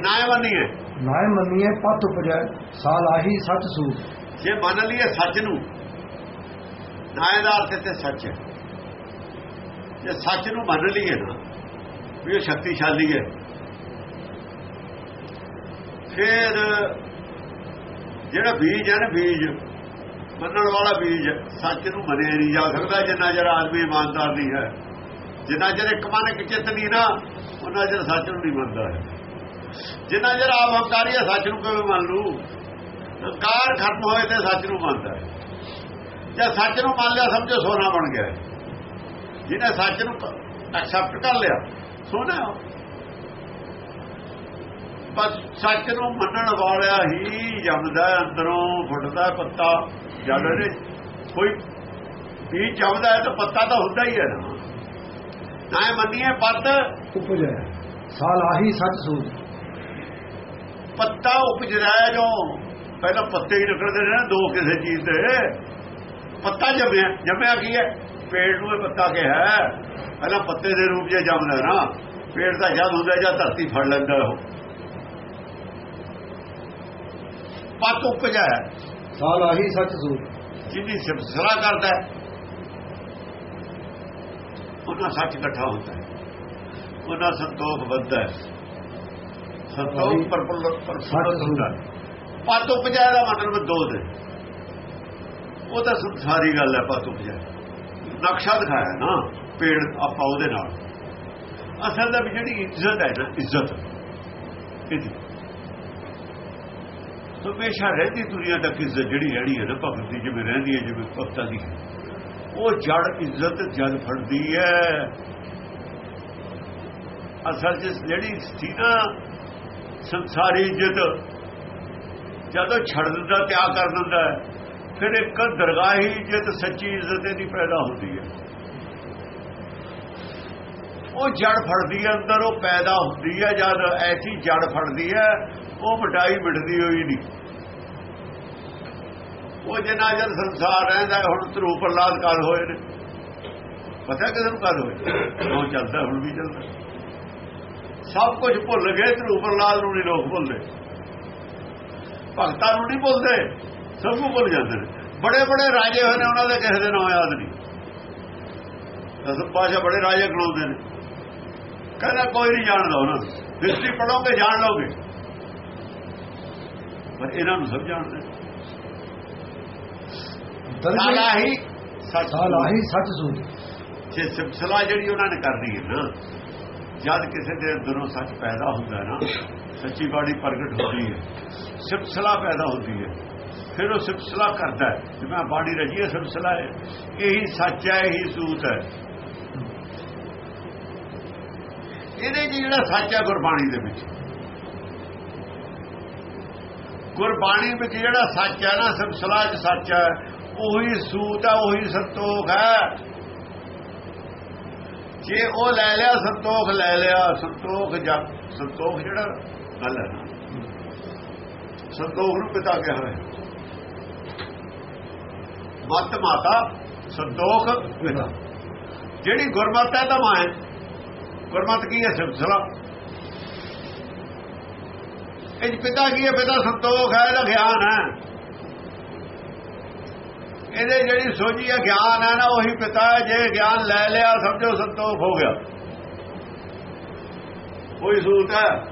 ਨਾਏ ਮੰਨੀਏ ਨਾਏ ਮੰਨੀਏ ਪਤ ਉਪਜੈ ਸਾਲ ਆਹੀ ਸੱਚ ਸੂਤ। ਜੇ ਮੰਨ ਲਈਏ ਸੱਚ ਨੂੰ ਨਾਏ ਦਾ ਅਰਥ ਤੇ ਸੱਚ ਹੈ। ਜੇ ਸੱਚ ਨੂੰ ਮੰਨ ਲਈਏ ਨਾ ਵੀ ਇਹ ਸ਼ਕਤੀਸ਼ਾਲੀ ਹੈ ਫਿਰ ਜਿਹੜਾ ਬੀਜ ਹੈ ਨਾ ਬੀਜ ਮੰਨਣ ਵਾਲਾ ਬੀਜ ਸੱਚ ਨੂੰ ਮੰਨਿਆ ਨਹੀਂ ਜਾ ਸਕਦਾ ਜਿੰਨਾ ਚਿਰ ਆਦਮੀ ਇਮਾਨਦਾਰ ਨਹੀਂ ਹੈ। ਜਿੰਨਾ ਚਿਰ ਇੱਕ ਮਨ ਇੱਕ ਚਿੱਤ ਨਹੀਂ ਨਾ ਉਹਨਾਂ ਚਿਰ ਸੱਚ ਨੂੰ ਨਹੀਂ ਮੰਨਦਾ ਹੈ। ਜਿੰਨਾ ਚਿਰ ਆਪ ਹੰਕਾਰੀ ਹੈ ਸੱਚ ਨੂੰ ਕਿਵੇਂ ਮੰਨ ਲੂ ਹੰਕਾਰ ਖਤਮ ਹੋਏ ਤੇ ਸੱਚ ਨੂੰ ਮੰਨਦਾ ਹੈ। ਜੇ ਸੱਚ ਨੂੰ ਮੰਨ ਲਿਆ, ਸਮਝੋ ਸੋਨਾ ਬਣ ਗਿਆ ਜਿਹਨੇ ਸੱਚ ਨੂੰ ਐਕਸੈਪਟ ਕਰ ਲਿਆ, ਸੋਨਾ ਹੈ ਸੱਚ ਨੂੰ ਮੰਨਣ ਵਾਲਿਆ ਹੀ ਜੰਮਦਾ ਅੰਦਰੋਂ ਫੁੱਟਦਾ ਪੱਤਾ, ਜਦ ਨੇ ਕੋਈ ਵੀ ਜੰਮਦਾ ਹੈ ਤਾਂ ਪੱਤਾ ਤਾਂ ਹੁੰਦਾ ਹੀ ਹੈ ਨਾ। ਨਾ ਮੰਨੀਏ ਪੱਤ। ਉਪਜੈ ਸਾਲ ਆਹੀ ਸੱਚ ਸੂਤ ਪੱਤਾ ਉਪਜਦਾ ਜੋ ਪਹਿਲਾਂ ਪੱਤੇ ਹੀ ਨਿਕਲਦੇ ਨੇ ਦੋ ਕਿਸੇ ਚੀਜ਼ ਦੇ ਪੱਤਾ ਜੰਮਿਆ। ਜੰਮਿਆ ਕੀ ਹੈ? ਪੇੜ ਨੂੰ ਇਹ ਪੱਤਾ ਕਿਹਾ ਹੈ। ਪਹਿਲਾਂ ਪੱਤੇ ਦੇ ਰੂਪ 'ਚ ਜੰਮਦਾ ਨਾ। ਪੇੜ ਦਾ ਜਦ ਹੁੰਦਾ ਜਾਂ ਧਰਤੀ ਫੜ ਲੈਂਦਾ ਉਹ। ਪੱਤ ਉਪਜਾ ਸਾਲ ਆਹੀ ਸੱਚ ਸੂਤ ਜਿਹਦੀ ਸਿਫਤਸਲਾ ਕਰਦਾ ਉਹਨਾਂ ਸੱਚ ਇਕੱਠਾ ਹੁੰਦਾ ਹੈ। ਉਹਨਾਂ ਸੰਤੋਖ ਵੱਧਦਾ ਹੈ। ਸੰਤੋਖ ਪਰਪੁੱਲ ਪਰਪੁੱਲ ਹੁੰਦਾ ਹੈ ਪਤ ਉਪਜਾ ਦਾ ਮਤਲਬ ਦੋ ਦੇ। ਉਹ ਤਾਂ ਸਾਰੀ ਗੱਲ ਹੈ ਪਤ ਉਪਜਾ ਨਕਸ਼ਾ ਦਿਖਾਇਆ ਨਾ ਪੇੜ ਆਪਾਂ ਉਹਦੇ ਨਾਲ। ਅਸਲ ਦਾ ਵੀ ਜਿਹੜੀ ਇੱਜ਼ਤ ਹੈ ਨਾ ਇੱਜ਼ਤ। ਇਹਦੀ ਹਮੇਸ਼ਾ ਰਹਿੰਦੀ ਦੁਨੀਆ ਤੱਕ ਇੱਜ਼ਤ ਜਿਹੜੀ ਰਹਿਣੀ ਹੈ ਨਾ ਭਗਤ ਦੀ ਜਿਵੇਂ ਰਹਿੰਦੀ ਹੈ ਜਿਵੇਂ ਭਗਤਾਂ ਦੀ। ਉਹ ਜੜ ਇੱਜ਼ਤ ਜਦ ਫੜਦੀ ਹੈ। ਅਸਲ ਜਿਸ ਜਿਹੜੀ ਸੀ ਨਾ ਸੰਸਾਰੀ ਇੱਜ਼ਤ ਜਦੋਂ ਛੱਡ ਦਿੰਦਾ, ਤਿਆਗ ਕਰ ਦਿੰਦਾ ਫਿਰ ਇੱਕ ਦਰਗਾਹੀ ਇੱਜ਼ਤ ਸੱਚੀ ਇੱਜ਼ਤ ਇਹਦੀ ਪੈਦਾ ਹੁੰਦੀ ਹੈ। ਉਹ ਜੜ ਫੜਦੀ ਹੈ, ਅੰਦਰ ਉਹ ਪੈਦਾ ਹੁੰਦੀ ਹੈ, ਜਦ ਐਸੀ ਜੜ ਫੜਦੀ ਹੈ, ਉਹ ਮਟਾਈ ਮਿਟਦੀ ਹੋਈ ਨਹੀਂ। ਉਹ ਜਿੰਨਾ ਜਦ ਸੰਸਾਰ ਰਹਿੰਦਾ ਹੁਣ ਧਰੂ ਪ੍ਰਲਾਦ ਕਾਲ ਹੋਏ ਨੇ। ਪਤਾ ਕਿਦੋਂ ਕਾਲ ਹੋਏ? ਉਹ ਚੱਲਦਾ, ਹੁਣ ਵੀ ਚੱਲਦਾ। ਸਭ ਕੁਝ ਭੁੱਲ ਗਏ ਧਰੂ ਪ੍ਰਲਾਦ ਨੂੰ ਨਹੀਂ ਲੋਕ ਭੁੱਲਦੇ। ਭਗਤਾਂ ਨੂੰ ਨਹੀਂ ਭੁੱਲਦੇ ਸਭ ਨੂੰ ਭੁੱਲ ਜਾਂਦੇ ਨੇ। ਬੜੇ ਬੜੇ ਰਾਜੇ ਹੋਏ ਨੇ ਉਹਨਾਂ ਦੇ ਕਿਸੇ ਦੇ ਨਾਮ ਯਾਦ ਨਹੀਂ। ਦਸਮ ਪਾਸ਼ਾ ਬੜੇ ਰਾਜੇ ਗਣਾਉਂਦੇ ਨੇ। ਕਹਿੰਦਾ ਕੋਈ ਨਹੀਂ ਜਾਣਦਾ ਉਹਨਾਂ ਨੂੰ। ਹਿਸਟਰੀ ਪੜੋਗੇ ਜਾਣ ਲਓਗੇ। ਪਰ ਇਹਨਾਂ ਨੂੰ ਸਭ ਜਾਣਦੇ ਨੇ। ਸਾਲਾ ਹੀ ਸੱਚ ਸੱਚ ਸੂਤ ਜੇ ਸਿਲਸਿਲਾ ਜਿਹੜੀ ਉਹਨਾਂ ਨੇ ਕਰਨੀ ਹੈ ਨਾ ਜਦ ਕਿਸੇ ਦੇ ਅੰਦਰੋਂ ਸੱਚ ਪੈਦਾ ਹੁੰਦਾ ਨਾ, ਸੱਚੀ ਬਾਣੀ ਪ੍ਰਗਟ ਹੁੰਦੀ ਹੈ ਸਿਲਸਿਲਾ ਪੈਦਾ ਹੁੰਦੀ ਹੈ, ਫਿਰ ਉਹ ਸਿਲਸਿਲਾ ਕਰਦਾ ਜਿਵੇਂ ਬਾਣੀ ਰਜੀ ਹੈ ਸਿਲਸਿਲਾ ਹੈ। ਇਹੀ ਸੱਚ ਹੈ, ਇਹੀ ਸੂਤ ਹੈ। ਇਹਦੇ 'ਚ ਜਿਹੜਾ ਸੱਚ ਹੈ ਗੁਰਬਾਣੀ ਦੇ ਵਿੱਚ। ਗੁਰਬਾਣੀ ਵਿੱਚ ਜਿਹੜਾ ਸੱਚ ਹੈ ਨਾ ਸਿਲਸਿਲਾ 'ਚ ਸੱਚ ਹੈ, ਉਹੀ ਸੂਤ ਹੈ, ਉਹੀ ਸੰਤੋਖ ਹੈ। ਜੇ ਉਹ ਲੈ ਲਿਆ, ਸੰਤੋਖ ਲੈ ਲਿਆ। ਸੰਤੋਖ ਜਗ ਸੰਤੋਖ ਜਿਹੜਾ ਗੱਲ ਹੈ ਸੰਤੋਖ ਨੂੰ ਪਿਤਾ ਕਿਹਾ ਹੋਇਆ। ਮਤ ਮਾਤਾ, ਸੰਤੋਖ ਪਿਤਾ। ਜਿਹੜੀ ਗੁਰਮਤ ਹੈ ਤਾਂ ਮਾਂ ਹੈ। ਗੁਰਮਤ ਕੀ ਹੈ? ਸਿਲਸਿਲਾ। ਇਹ ਪਿਤਾ ਕੀ ਹੈ? ਪਿਤਾ ਸੰਤੋਖ ਹੈ ਇਹਦਾ ਗਿਆਨ ਹੈ। ਇਹਦੇ ਜਿਹੜੀ ਸੋਝੀ ਹੈ ਗਿਆਨ ਹੈ ਨਾ, ਉਹੀ ਪਿਤਾ ਜੇ ਗਿਆਨ ਲੈ ਲਿਆ, ਸਮਝੋ ਸੰਤੋਖ ਹੋ ਗਿਆ। ਕੋਈ ਸੂਤ ਹੈ।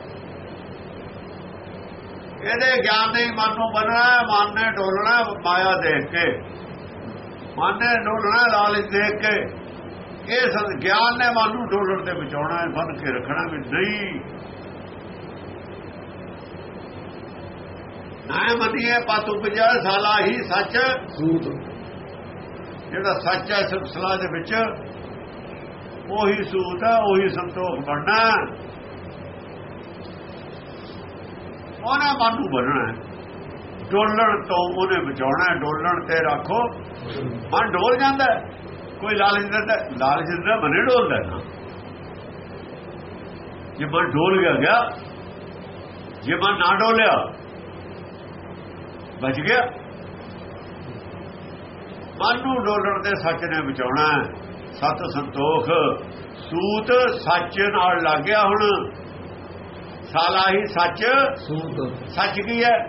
ਇਹਦੇ ਗਿਆਨ ਨੇ ਮਨ ਨੂੰ ਬਣਨਾ ਮਨ ਨੇ ਢੋਲਣਾ ਮਾਇਆ ਦੇਖ ਕੇ। ਮਨ ਨੇ ਢੋਲਣਾ ਲਾਲਚ ਦੇਖ ਕੇ। ਇਹ ਸੰ- ਗਿਆਨ ਨੇ ਮਨ ਨੂੰ ਢੋਲਣ ਤੇ ਬਚਾਉਣਾ ਹੈ, ਬਨ ਕੇ ਰੱਖਣਾ ਵੀ ਨਹੀਂ। ਨਾ ਮੰਨੀਏ, ਪਤ ਉਪਜਾ, ਸਾਲਾ ਹੀ ਸੱਚ। ਸੂਤ ਜਿਹੜਾ ਸੱਚ ਹੈ ਸਿਲਸਿਲਾ ਦੇ ਵਿੱਚ, ਉਹੀ ਸੂਤ ਹੈ, ਉਹੀ ਸੰਤੋਖ ਬਣਨਾ ਉਹਨੇ ਮਨ ਨੂੰ ਬਣਨਾ ਡੋਲਣ ਤੋਂ ਉਹਨੇ ਬਚਾਉਣਾ ਡੋਲਣ ਤੇ ਰੱਖੋ, ਮਨ ਡੋਲ ਜਾਂਦਾ ਹੈ। ਕੋਈ ਲਾਲਚ ਦਿੰਦਾ ਲਾਲਚ ਦਿੰਦਾ ਮਨੇ ਡੋਲਦਾ ਨਾ। ਜੇ ਮਨ ਡੋਲ ਗਿਆ ਗਿਆ। ਜੇ ਮਨ ਨਾ ਡੋਲਿਆ ਬਚ ਗਿਆ। ਮਨ ਨੂੰ ਡੋਲਣ ਤੇ ਸੱਚ ਨੇ ਬਚਾਉਣਾ ਹੈ। ਸਤ ਸੰਤੋਖ ਸੂਤ ਸੱਚ ਨਾਲ ਲੱਗ ਗਿਆ ਹੁਣ। ਸਾਲਾਹੀ ਸੱਚ। ਸੂਤ। ਸੱਚ ਕੀ ਹੈ?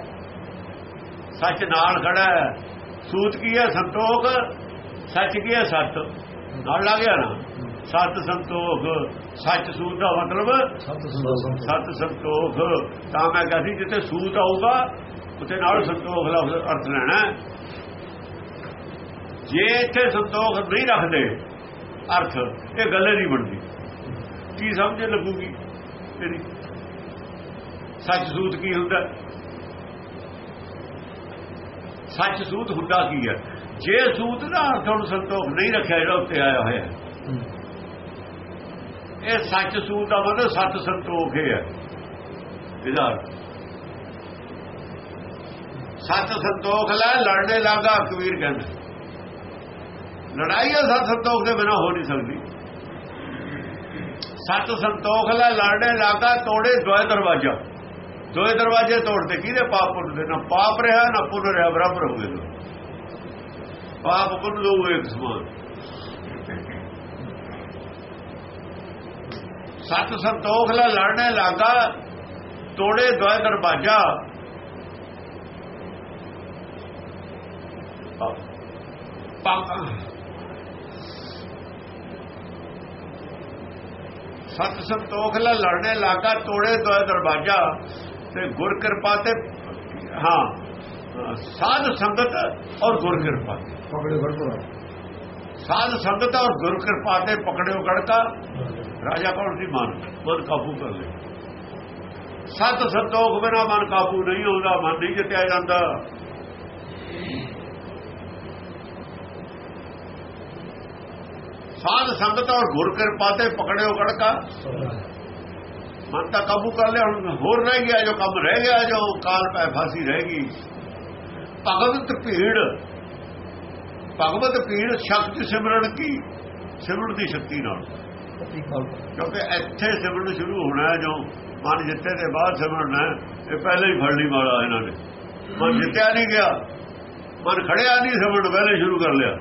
ਸੱਚ ਨਾਲ ਖੜਾ ਹੈ। ਸੂਤ ਕੀ ਹੈ? ਸੰਤੋਖ। ਸੱਚ ਕੀ ਹੈ? ਸੱਤ। ਨਾਲ ਲੱਗ ਗਿਆ ਨਾ? ਸੱਤ ਸੰਤੋਖ ਸੱਚ ਸੂਤ ਦਾ ਮਤਲਬ ਸਤ ਸੰਤੋਖ। ਸਤ ਸੰਤੋਖ। ਤਾਂ ਮੈਂ ਕਹਾਂ ਸੀ ਜਿੱਥੇ ਸੂਤ ਆਊਗਾ ਉੱਥੇ ਨਾਲ ਸੰਤੋਖ ਲਫ਼ਜ਼ ਅਰਥ ਲੈਣਾ ਹੈ। ਜੇ ਇੱਥੇ ਸੰਤੋਖ ਨਹੀਂ ਰੱਖਦੇ, ਅਰਥ, ਇਹ ਗੱਲ ਨਹੀਂ ਬਣਦੀ। ਕੀ ਸਮਝ ਲੱਗੂਗੀ ਤੇਰੀ? ਸੱਚ ਸੂਤ ਕੀ ਹੁੰਦਾ? ਸੱਚ ਸੂਤ ਹੁੰਦਾ ਕੀ ਹੈ? ਜੇ ਸੂਤ ਦਾ ਅਰਥ ਹੁਣ ਸੰਤੋਖ ਨਹੀਂ ਰੱਖਿਆ, ਜਿਹੜਾ ਉੱਤੇ ਆਇਆ ਹੋਇਆ ਹੈ। ਇਹ ਸੱਚ ਸੂਤ ਦਾ ਮਤਲਬ ਸੱਚ ਸੰਤੋਖ ਹੀ ਹੈ। ਇਹਦਾ ਅਰਥ। ਸਤ ਸੰਤੋਖ ਲੈ, ਲੜਨੇ ਲੱਗਾ ਕਬੀਰ ਕਹਿੰਦਾ। ਲੜਾਈ ਆ, ਸਤ ਸੰਤੋਖ ਦੇ ਬਿਨਾ ਹੋ ਨਹੀਂ ਸਕਦੀ। ਸਤ ਸੰਤੋਖ ਲੈ, ਲੜਨੇ ਲੱਗਾ ਤੋੜੇ ਦੋਏ ਦਰਵਾਜ਼ਾ। ਦੋਏ ਦਰਵਾਜ਼ੇ ਤੋੜਦੇ ਕਿਹਦੇ? ਪਾਪ ਪੁੰਨ ਦੇ ਨਾ ਪਾਪ ਰਿਹਾ, ਨਾ ਪੁੰਨ ਰਿਹਾ, ਬਰਾਬਰ ਹੋ ਗਏ ਪਾਪ ਪੁੰਨ ਦੋ ਇੱਕ ਸਮਾਨ। ਸਤ ਸੰਤੋਖ ਲੈ, ਲੜਨੇ ਲੱਗਾ ਤੋੜੇ ਦੋਏ ਦਰਵਾਜ਼ਾ। ਸਤ ਸੰਤੋਖ ਲੈ ਲੜਨੇ ਲੱਗਾ ਤੋੜੇ ਦੋਏ ਦਰਵਾਜ਼ਾ ਤੇ ਗੁਰ ਕਿਰਪਾ ਤੇ ਹਾਂ ਸਾਧ ਸੰਗਤ ਔਰ ਗੁਰ ਕਿਰਪਾ। ਪਕੜੇ ਵਰਪੁਰਾ ਸਾਧ ਸੰਗਤ ਔਰ ਗੁਰ ਕਿਰਪਾ ਤੇ ਪਕੜਿਓ ਗੜਕਾ ਰਾਜਾ ਕੌਣ ਸੀ? ਮਨ ਮਨ ਕਾਬੂ ਕਰ ਲੈ ਸਤ ਸੰਤੋਖ ਬਿਨਾ ਮਨ ਕਾਬੂ ਨਹੀਂ ਹੁੰਦਾ ਮਨ ਨਹੀਂ ਜਿੱਤਿਆ ਜਾਂਦਾ। ਸਾਧ ਸੰਗਤ ਔਰ ਗੁਰ ਕਿਰਪਾ ਤੇ ਪਕੜਿਓ ਗੜਕਾ ਮਨ ਤਾਂ ਕਾਬੂ ਕਰ ਲਿਆ ਹੁਣ ਹੋਰ ਰਹਿ ਗਿਆ ਜੋ ਕੰਮ ਰਹਿ ਗਿਆ ਜੋ ਕਾਲ ਪੈ ਫਾਸੀ ਰਹਿ ਗਈ। ਭਗਵਤ ਭੀੜ ਭਗਵਤ ਭੀੜ ਸ਼ਕਤੀ ਸਿਮਰਨ ਕੀ? ਸਿਮਰਨ ਦੀ ਸ਼ਕਤੀ ਨਾਲ। ਕਿਉਂਕਿ ਇੱਥੇ ਸਿਮਰਨ ਸ਼ੁਰੂ ਹੋਣਾ ਜੋ ਮਨ ਜਿੱਤੇ ਦੇ ਬਾਅਦ ਸਿਮਰਨਾ ਹੈ, ਇਹ ਪਹਿਲੇ ਹੀ ਫੜਨੀ ਵਾਲਾ ਇਹਨਾਂ ਨੇ। ਮਨ ਜਿੱਤਿਆ ਨਹੀਂ ਗਿਆ ਮਨ ਖੜਿਆ ਨਹੀਂ ਸਿਮਰਨ ਪਹਿਲੇ ਸ਼ੁਰੂ ਕਰ ਲਿਆ।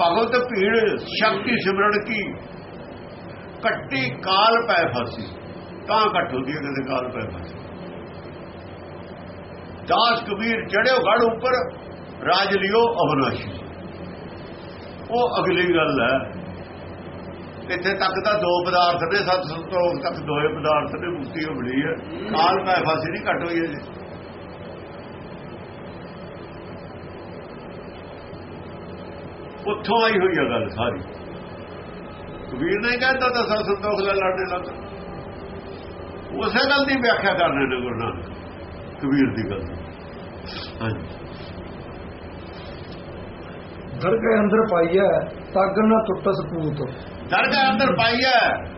ਭਗਵਤ ਭੀੜ, ਸ਼ਕਤੀ ਸਿਮਰਨ ਕੀ? ਕੱਟੀ ਕਾਲ ਪੈ ਫਸੀ। ਤਾਂ ਘਟ ਹੁੰਦੀ ਹੈ ਕਦੇ ਕਾਲ ਪੈ ਫਸੀ। ਦਾਸ ਕਬੀਰ ਚੜਿਓ ਗੜ ਉੱਪਰ, ਰਾਜ ਲਿਓ ਅਵਨਾਸ਼ੀ। ਉਹ ਅਗਲੀ ਗੱਲ ਹੈ। ਇੱਥੇ ਤੱਕ ਤਾਂ ਦੋ ਪਦਾਰਥ ਨੇ ਸਤ ਸੰਤੋਖ ਤੱਕ ਦੋਏ ਪਦਾਰਥ ਨੇ, ਮੁਕਤੀ ਹੋ ਬਣੀ ਹੈ। ਕਾਲ ਪੈ ਫਸੀ ਨਹੀਂ, ਘਟ ਹੋਈ ਹੈ ਜੀ। ਉੱਥੋਂ ਆਈ ਹੋਈ ਹੈ ਗੱਲ ਸਾਰੀ। ਕਬੀਰ ਨੇ ਕਹਿੰਦਾ ਤਾਂ ਸਤ ਸੰਤੋਖ ਲੈ ਲੜਨੇ ਲੱਗ ਉਸੇ ਗੱਲ ਦੀ ਵਿਆਖਿਆ ਕਰਨੇ ਨੇ ਗੁਰੂ ਨਾਨਕ ਕਬੀਰ ਦੀ ਗੱਲ। ਹਾਂਜੀ। ਦਰਗਾਹ ਅੰਦਰ ਪਾਈਐ ਤੱਕ ਨਾ ਟੁੱਟਸ ਪੂਤ ਦਰਗਾਹ ਅੰਦਰ ਪਾਈ ਹੈ।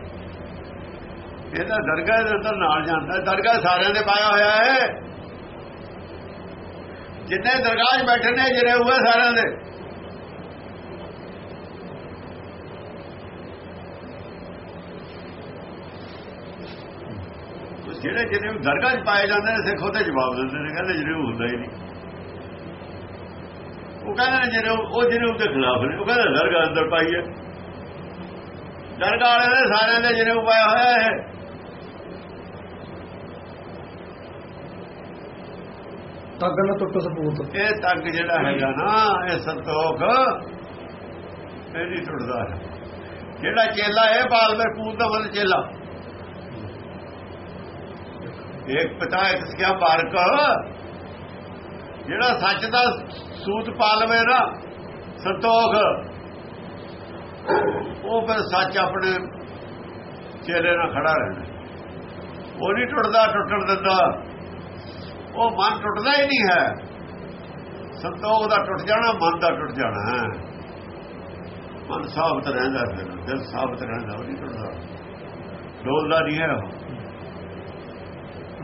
ਇਹਦਾ ਦਰਗਾਹ ਦੇ ਅੰਦਰ ਨਾਲ ਜਾਂਦਾ। ਦਰਗਾਹ ਸਾਰਿਆਂ ਦੇ ਪਾਇਆ ਹੋਇਆ ਹੈ। ਜਿੰਨੇ ਦਰਗਾਹ 'ਚ ਬੈਠੇ ਨੇ ਜਿਹੜੇ ਹੋਏ ਸਾਰਿਆਂ ਦੇ। ਜਿਹੜੇ ਜਿਹੜੇ ਦਰਗਾਹ 'ਚ ਪਾਏ ਜਾਂਦੇ ਨੇ ਸਿੱਖ ਉਹਦੇ ਜਵਾਬ ਦਿੰਦੇ ਨੇ ਕਹਿੰਦੇ ਜਿਹੜੇ ਹੁੰਦਾ ਹੀ ਨਹੀਂ। ਉਹ ਕਹਿੰਦੇ ਨੇ ਜਿਹੜੇ ਉਹ ਜਿਹੜੇ ਉਹਦੇ ਖਿਲਾਫ ਨੇ ਉਹ ਕਹਿੰਦੇ ਦਰਗਾਹ ਅੰਦਰ ਪਾਈ ਹੈ। ਦਰਗਾਹ ਵਾਲੇ ਨੇ ਸਾਰਿਆਂ ਦੇ ਜਿਹੜੇ ਪਾਇਆ ਹੋਇਆ ਹੈ ਤੱਕ ਨਾ ਟੁੱਟਸ ਪੂਤ ਇਹ ਤੱਕ ਜਿਹੜਾ ਹੈਗਾ ਨਾ ਇਹ ਸੰਤੋਖ ਇਹ ਨਹੀਂ ਟੁੱਟਦਾ। ਜਿਹੜਾ ਚੇਲਾ ਹੈ ਬਾਲਵੇਂ ਪੂਤ ਦਾ ਮਤਲਬ ਚੇਲਾ। ਇੱਕ ਪਿਤਾ ਇੱਕ ਸਿਆ ਪਾਰਕ। ਜਿਹੜਾ ਸੱਚ ਦਾ ਸੂਤ ਪਾ ਲਵੇ ਨਾ ਸੰਤੋਖ। ਉਹ ਫਿਰ ਸੱਚ ਆਪਣੇ ਚਿਹਰੇ ਨਾਲ ਖੜਾ ਰਹਿੰਦਾ। ਉਹ ਨਹੀਂ ਟੁੱਟਦਾ, ਟੁੱਟਣ ਦਿੰਦਾ। ਉਹ ਮਨ ਟੁੱਟਦਾ ਹੀ ਨਹੀਂ ਹੈ। ਸੰਤੋਖ ਦਾ ਟੁੱਟ ਜਾਣਾ, ਮਨ ਦਾ ਟੁੱਟ ਜਾਣਾ ਹੈ। ਮਨ ਸਾਬਤ ਰਹਿੰਦਾ ਫਿਰ, ਦਿਲ ਸਾਬਤ ਰਹਿੰਦਾ, ਉਹ ਨਹੀਂ ਟੁੱਟਦਾ। ਡੋਲਦਾ ਨਹੀਂ ਹੈ ਉਹ।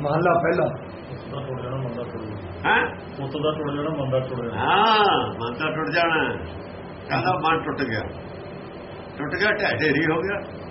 ਮਹੱਲਾ ਪਹਿਲਾ। ਦਾ ਟੁੱਟ ਜਾਣਾ ਮੰਦਾ ਟੁੱਟ ਜਾਣਾ ਹੈ? ਪੁੱਤ ਦਾ ਟੁੱਟ ਜਾਣਾ ਮੰਦਾ ਟੁੱਟ ਜਾਣਾ ਹਾਂ ਮਨ ਤਾਂ ਟੁੱਟ ਜਾਣਾ। ਕਹਿੰਦਾ ਮਨ ਟੁੱਟ ਗਿਆ। ਟੁੱਟ ਗਿਆ ਢਹਿ ਢੇਰੀ ਹੋ ਗਿਆ।